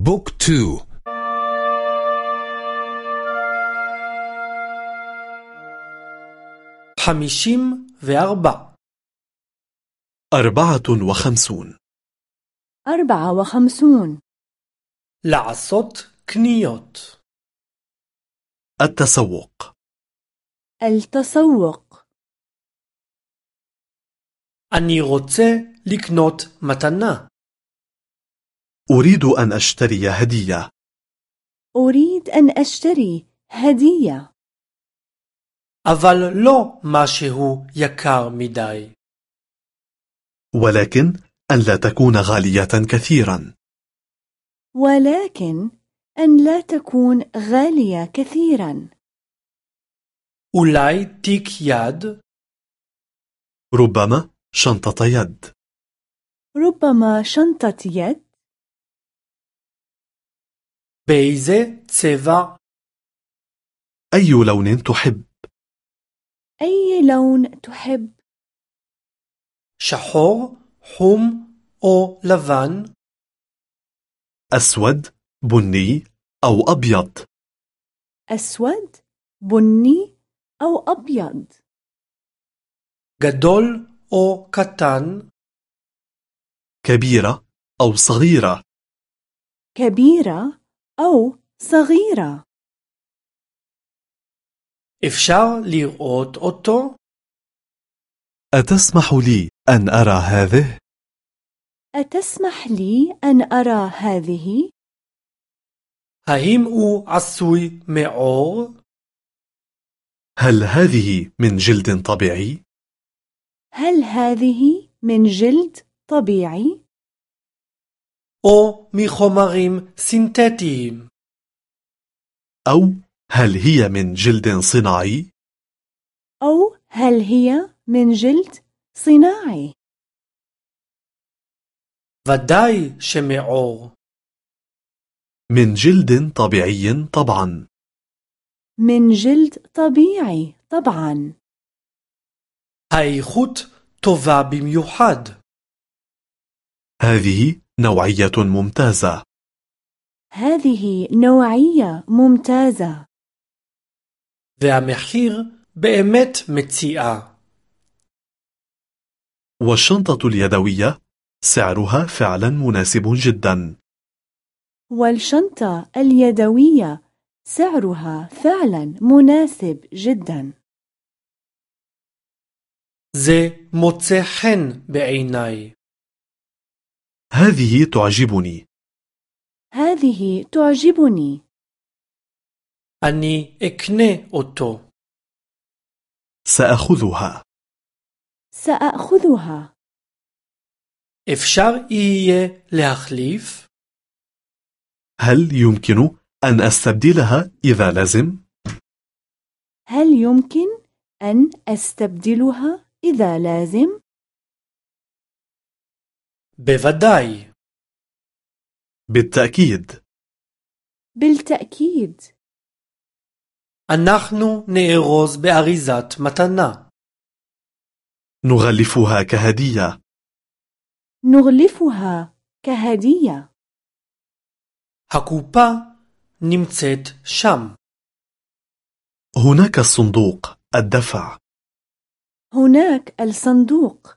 بوك تو חמישים וארבע أربعة وخمسون أربعة وخمسون לעשות קניות التسوق التسوق אני רוצה לקנות מתנה أريد أن أشتري هدية أريد أن أشتري هدية אבל לא משהו יקר מדי. ولكن أن لا تكون غالية كثيرا ولكن أن لا تكون غالية كثيرا אולי תיק יד? ربما شنطة يد ربما شنطة يد באיזה צבע? أي لون تحب أي لون تحب שחור, חום או לבן? أسود بني أو أبيض أسود بني أو أبيض גדול או קטן? كبيرة أو صغيرة كبيرة أو صغيرة אפשר לראות אותו? أتسمح لي أن أرى هذه؟ أتسمح لي أن أرى هذه؟ האם הוא עשוי מעור? هل هذه من جلد طبيعي؟ هل هذه من جلد طبيعي؟ או מחומרים סינתטיים? أو هل هي من جلد صناعي؟ أو هل هي من جلد صناعي؟ ודאי שמעור. من جلد طبيعي طبعا من جلد طبيعي طبعا האיכות טובה במיוחד. هذه نوعية ممتازة هذه نوعية ممتازة והמחיר באמת מציאה. والشنطة اليدوية سعرها فعلا مناسب جدا والشنطة اليدوية سعرها فعلا مناسب جدا זה מוצא חן בעיניי. هذه تعجبني هذه تعجبني أني إكني أوتو سأخذها سأخذها إفشار إيه لأخليف؟ هل يمكن أن أستبدلها إذا لازم؟ هل يمكن أن أستبدلها إذا لازم؟ בוודאי. بالتأكيد بالتأكيد אנחנו נארוז באריזת מתנה. نغلفها كهدية نغلفها كهدية הקופה נמצאת שם. هناك الصندوق الدفع هناك الصندوق